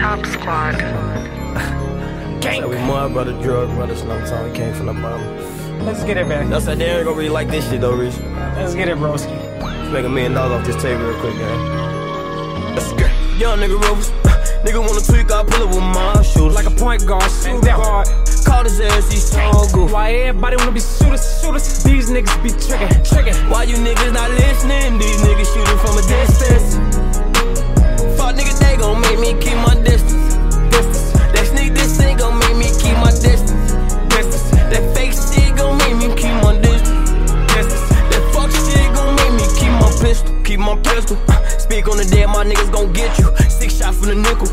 Chop Squad. Gang. So we more brother, drug brother, snow time. We came from the bottom. Let's get it, man. That's how they ain't gonna really like this shit though, Rich. Let's get it, broski. Let's make a million dollars off this table real quick, man. Let's get Young nigga rovers. Uh, nigga wanna tweak, I pull up with my shooters. Like a point guard, shoot guard. Call his ass, he's so good. Why everybody wanna be shooters, shooters? These niggas be tricking, tricking. Why you niggas not listening? Pistol. Uh, speak on the dead, my niggas gon' get you. Six shots from the nickel.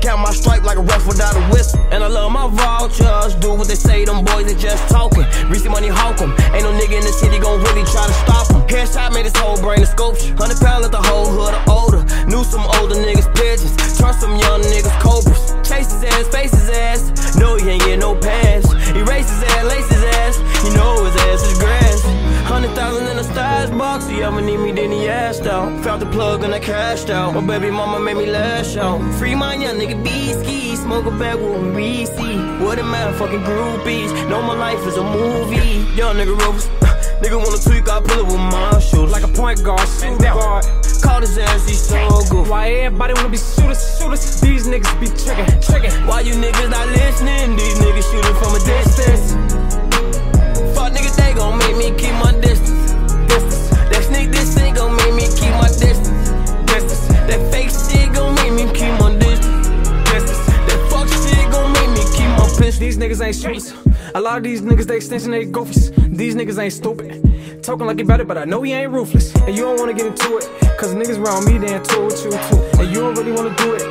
Count my stripe like a ref without a whistle. And I love my vultures. Do what they say, them boys they just talking. Receive money, hawk 'em. Ain't no nigga in the city gon' really try to stop stop 'em. Headshot made his whole brain a sculpture. Hundred pound let the whole hood of older. Knew some older niggas pigeons. Trust some young niggas cobras. Chase his ass, face his ass. Stash box. He ever need me, then he asked out. Found the plug and I cashed out. My baby mama made me lash out. Free my young nigga B ski. Smoke a bag with Reese. What a man, fucking groupies. Know my life is a movie. Young nigga ropes. Uh, nigga wanna tweak, I pull it with my shoes. Like a point guard, shoot guard. Call his ass, he's so good. Why everybody wanna be shooters, shooters? These niggas be tricking, tricking. Why you niggas not listening? These niggas shooting from These niggas ain't shooters. A lot of these niggas, they extension, they goofies. These niggas ain't stupid. Talking like he better, but I know he ain't ruthless. And you don't wanna get into it, cause niggas around me, they ain't it with you too. And you don't really wanna do it.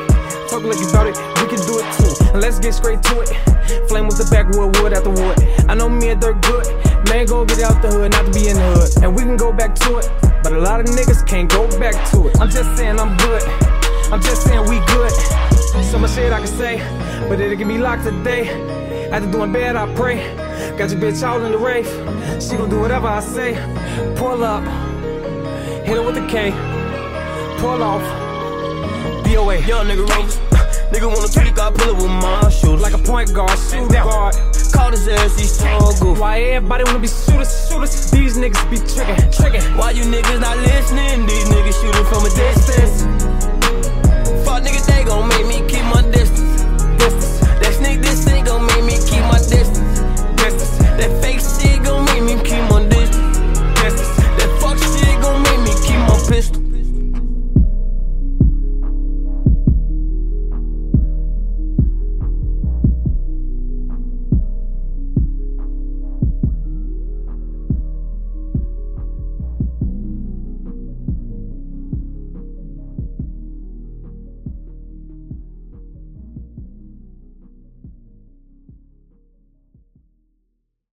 Talking like you it, we can do it too. And let's get straight to it. Flame with the backwood, wood after wood. I know me and Dirt good. Man, go get out the hood, not to be in the hood. And we can go back to it. But a lot of niggas can't go back to it. I'm just saying I'm good. I'm just saying we good. So much shit I can say, but it'll get me locked today. After doing bad, I pray. Got your bitch out in the rave. She gon' do whatever I say. Pull up, hit her with the K. Pull off, DOA. Young nigga ropes. Nigga wanna tweak, I pull it with my shoes. Like a point guard, shoot guard. Call his ass, so good. Why everybody wanna be shooters, shooters? These niggas be tricking, tricking. Why you niggas not listening? These niggas shooting from a distance.